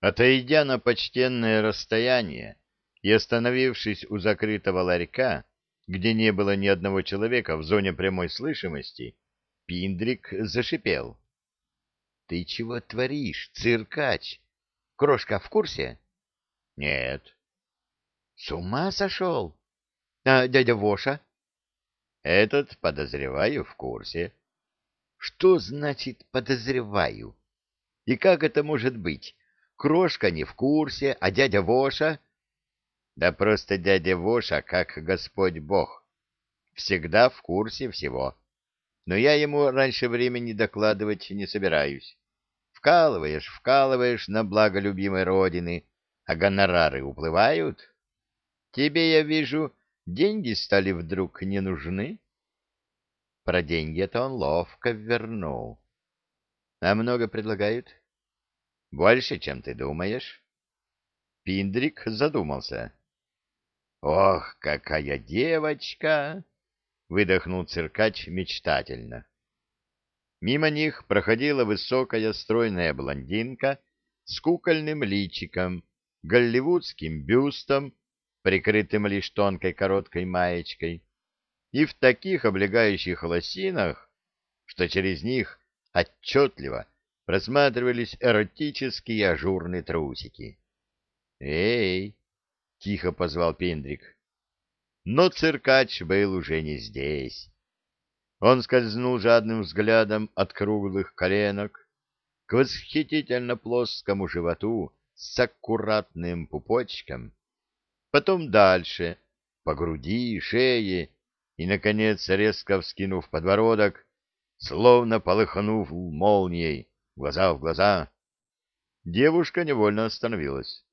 Отойдя на почтенное расстояние и остановившись у закрытого ларька, где не было ни одного человека в зоне прямой слышимости, Пиндрик зашипел. — Ты чего творишь, циркач? Крошка в курсе? — Нет. — С ума сошел? А дядя Воша? — Этот, подозреваю, в курсе. — Что значит «подозреваю»? И как это может быть? Крошка не в курсе, а дядя Воша... Да просто дядя Воша, как Господь Бог, всегда в курсе всего. Но я ему раньше времени докладывать не собираюсь. Вкалываешь, вкалываешь на благо любимой родины, а гонорары уплывают. Тебе, я вижу, деньги стали вдруг не нужны. Про деньги это он ловко вернул. А много предлагают? Больше, чем ты думаешь? Пиндрик задумался. «Ох, какая девочка!» — выдохнул циркач мечтательно. Мимо них проходила высокая стройная блондинка с кукольным личиком, голливудским бюстом, прикрытым лишь тонкой короткой маечкой, и в таких облегающих лосинах, что через них отчетливо просматривались эротические ажурные трусики. «Эй!» — тихо позвал Пендрик. Но циркач был уже не здесь. Он скользнул жадным взглядом от круглых коленок к восхитительно плоскому животу с аккуратным пупочком, потом дальше, по груди, шее и, наконец, резко вскинув подбородок, словно полыхнув молнией, глаза в глаза, девушка невольно остановилась.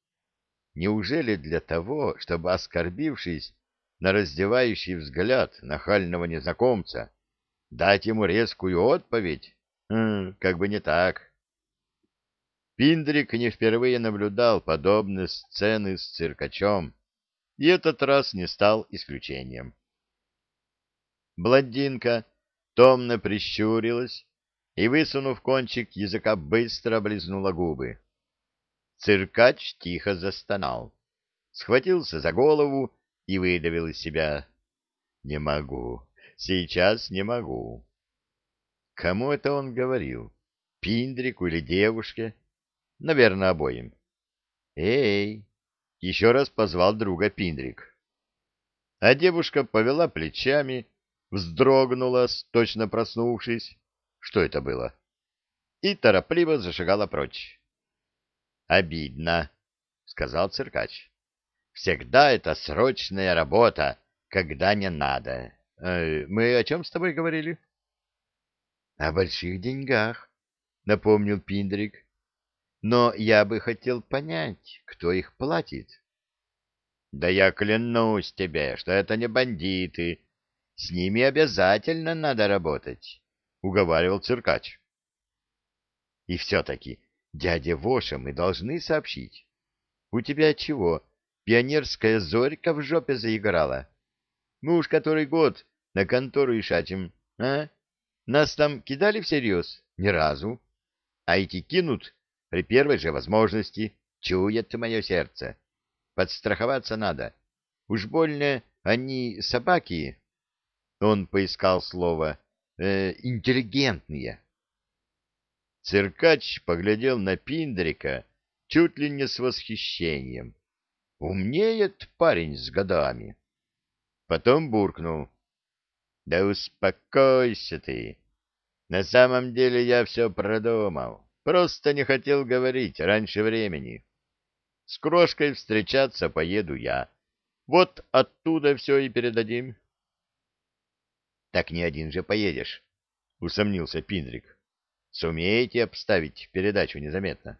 Неужели для того, чтобы, оскорбившись на раздевающий взгляд нахального незнакомца, дать ему резкую отповедь? Хм, как бы не так. Пиндрик не впервые наблюдал подобные сцены с циркачом, и этот раз не стал исключением. Блондинка томно прищурилась и, высунув кончик языка, быстро облизнула губы. Циркач тихо застонал, схватился за голову и выдавил из себя. «Не могу, сейчас не могу». Кому это он говорил? Пиндрику или девушке? Наверное, обоим. «Эй!» — еще раз позвал друга Пиндрик. А девушка повела плечами, вздрогнула, точно проснувшись. Что это было? И торопливо зашагала прочь. Обидно, сказал циркач. Всегда это срочная работа, когда не надо. Э, мы о чем с тобой говорили? О больших деньгах, напомнил Пиндрик. Но я бы хотел понять, кто их платит. Да я клянусь тебе, что это не бандиты. С ними обязательно надо работать, уговаривал циркач. И все-таки Дяде Воша мы должны сообщить. У тебя чего, пионерская зорька в жопе заиграла? Мы уж который год на контору ишачим, а? Нас там кидали всерьез? Ни разу. А эти кинут при первой же возможности, чует мое сердце. Подстраховаться надо. Уж больно они собаки. Он поискал слово э, интеллигентные. Циркач поглядел на Пиндрика чуть ли не с восхищением. Умнеет парень с годами. Потом буркнул. — Да успокойся ты. На самом деле я все продумал. Просто не хотел говорить раньше времени. С крошкой встречаться поеду я. Вот оттуда все и передадим. — Так не один же поедешь, — усомнился Пиндрик. Сумеете обставить передачу незаметно?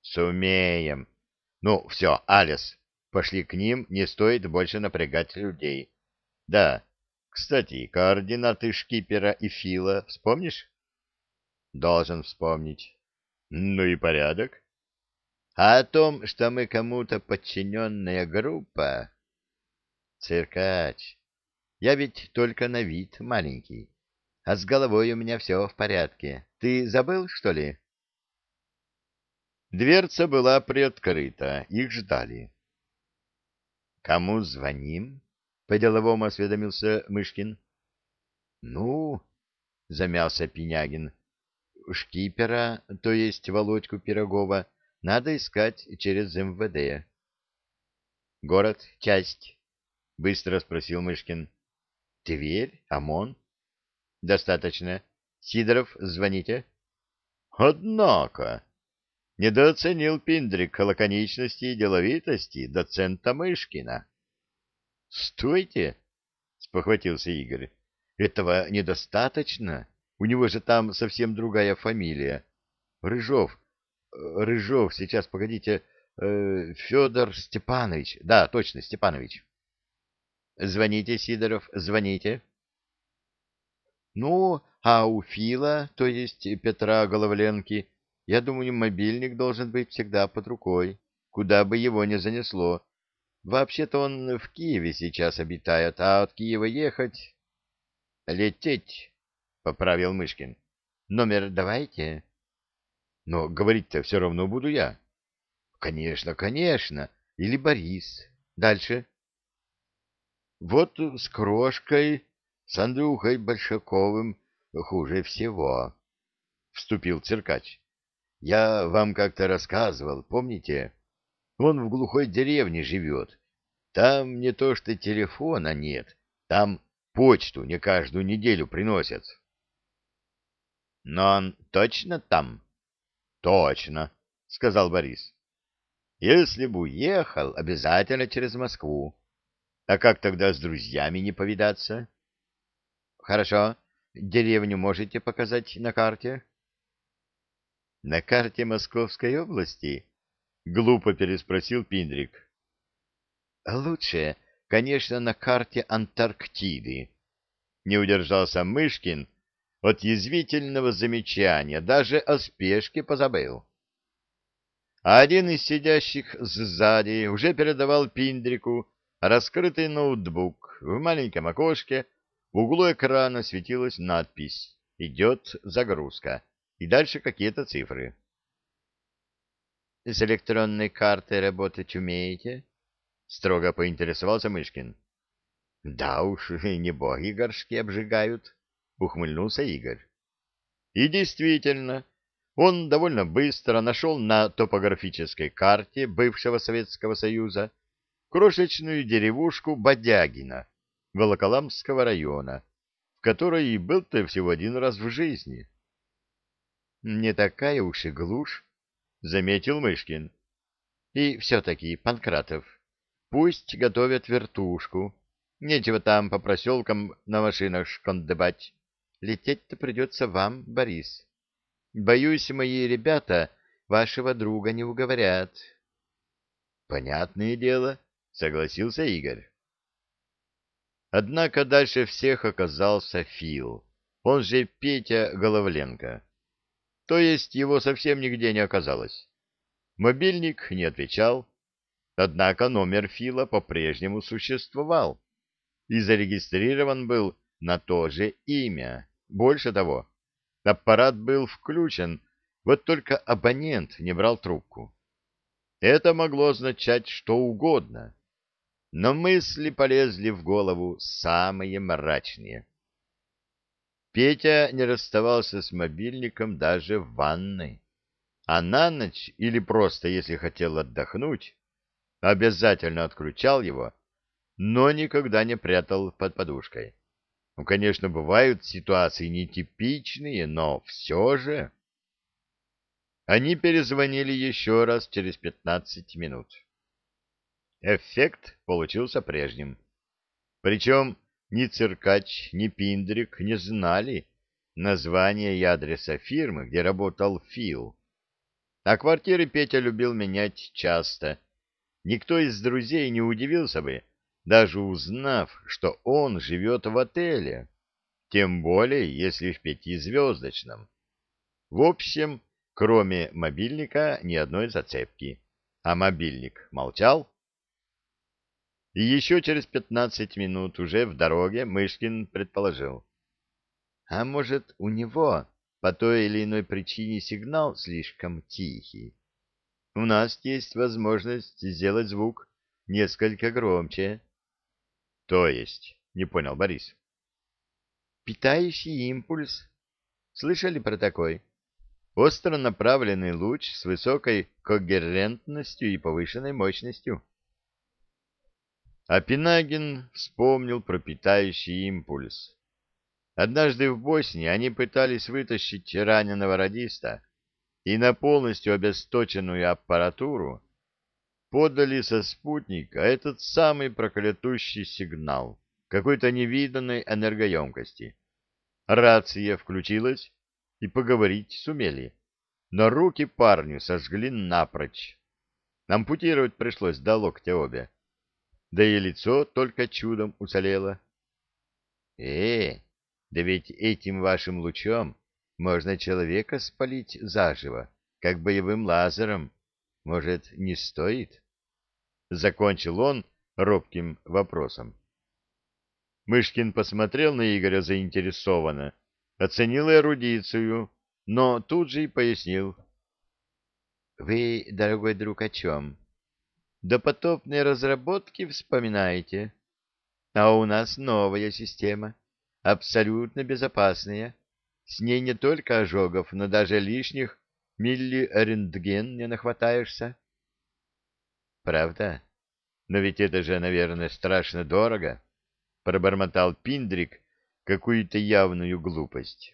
Сумеем. Ну, все, Алис, пошли к ним, не стоит больше напрягать людей. Да, кстати, координаты шкипера и Фила вспомнишь? Должен вспомнить. Ну и порядок. А о том, что мы кому-то подчиненная группа... Циркач, я ведь только на вид маленький а с головой у меня все в порядке. Ты забыл, что ли? Дверца была приоткрыта, их ждали. — Кому звоним? — по-деловому осведомился Мышкин. — Ну, — замялся Пинягин, — шкипера, то есть Володьку Пирогова, надо искать через МВД. — Город, часть? — быстро спросил Мышкин. — Тверь, ОМОН? — Достаточно. Сидоров, звоните. — Однако! Недооценил Пиндрик лаконичности и деловитости доцента Мышкина. — Стойте! — спохватился Игорь. — Этого недостаточно. У него же там совсем другая фамилия. Рыжов. Рыжов, сейчас, погодите. Э, Федор Степанович. Да, точно, Степанович. Звоните, Сидоров, звоните. Ну, а у Фила, то есть Петра Головленки, я думаю, мобильник должен быть всегда под рукой, куда бы его ни занесло. Вообще-то он в Киеве сейчас обитает, а от Киева ехать... — Лететь, — поправил Мышкин. — Номер давайте. — Но говорить-то все равно буду я. — Конечно, конечно. Или Борис. Дальше. — Вот с Крошкой, с Андрюхой Большаковым хуже всего, — вступил циркач. Я вам как-то рассказывал, помните? Он в глухой деревне живет. Там не то что телефона нет, там почту не каждую неделю приносят. Но он точно там? Точно, сказал Борис. Если бы уехал, обязательно через Москву. А как тогда с друзьями не повидаться? Хорошо. Деревню можете показать на карте? На карте Московской области? Глупо переспросил Пиндрик. Лучше, конечно, на карте Антарктиды. Не удержался Мышкин от язвительного замечания, даже о спешке позабыл. А один из сидящих сзади уже передавал Пиндрику раскрытый ноутбук. В маленьком окошке в углу экрана светилась надпись «Идет загрузка» и дальше какие-то цифры. — С электронной картой работать умеете? — строго поинтересовался Мышкин. — Да уж, не боги горшки обжигают, — ухмыльнулся Игорь. И действительно, он довольно быстро нашел на топографической карте бывшего Советского Союза крошечную деревушку Бодягина Волоколамского района, в которой и был-то всего один раз в жизни. Не такая уж и глушь, — заметил Мышкин. И все-таки, Панкратов, пусть готовят вертушку. Нечего там по проселкам на машинах шкондыбать. Лететь-то придется вам, Борис. Боюсь, мои ребята вашего друга не уговорят. — Понятное дело, — согласился Игорь. Однако дальше всех оказался Фил, он же Петя Головленко. То есть его совсем нигде не оказалось. Мобильник не отвечал, однако номер Фила по-прежнему существовал и зарегистрирован был на то же имя. Больше того, аппарат был включен, вот только абонент не брал трубку. Это могло означать что угодно, но мысли полезли в голову самые мрачные. Петя не расставался с мобильником даже в ванной. А на ночь, или просто если хотел отдохнуть, обязательно отключал его, но никогда не прятал под подушкой. Ну, конечно, бывают ситуации нетипичные, но все же... Они перезвонили еще раз через пятнадцать минут. Эффект получился прежним. Причем ни циркач, ни пиндрик не знали названия и адреса фирмы, где работал Фил. А квартиры Петя любил менять часто. Никто из друзей не удивился бы, даже узнав, что он живет в отеле, тем более, если в пятизвездочном. В общем, кроме мобильника, ни одной зацепки. А мобильник молчал, и еще через пятнадцать минут уже в дороге Мышкин предположил. А может, у него по той или иной причине сигнал слишком тихий? у нас есть возможность сделать звук несколько громче. — То есть, — не понял Борис. — Питающий импульс. Слышали про такой? Остро направленный луч с высокой когерентностью и повышенной мощностью. А Пинагин вспомнил про питающий импульс. Однажды в Боснии они пытались вытащить раненого радиста, и на полностью обесточенную аппаратуру подали со спутника этот самый проклятущий сигнал какой-то невиданной энергоемкости. Рация включилась, и поговорить сумели, но руки парню сожгли напрочь. Ампутировать пришлось до локтя обе, да и лицо только чудом уцелело. — Э, да ведь этим вашим лучом можно человека спалить заживо, как боевым лазером. Может, не стоит? Закончил он робким вопросом. Мышкин посмотрел на Игоря заинтересованно, оценил эрудицию, но тут же и пояснил. — Вы, дорогой друг, о чем? Допотопные разработки вспоминаете? А у нас новая система, абсолютно безопасная. С ней не только ожогов, но даже лишних миллирентген не нахватаешься. Правда? Но ведь это же, наверное, страшно дорого, пробормотал Пиндрик какую-то явную глупость.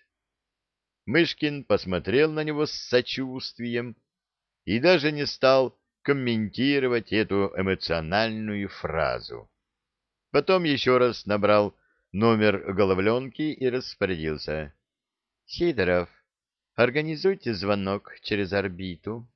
Мышкин посмотрел на него с сочувствием и даже не стал комментировать эту эмоциональную фразу. Потом еще раз набрал номер головленки и распорядился. Сидоров, организуйте звонок через орбиту.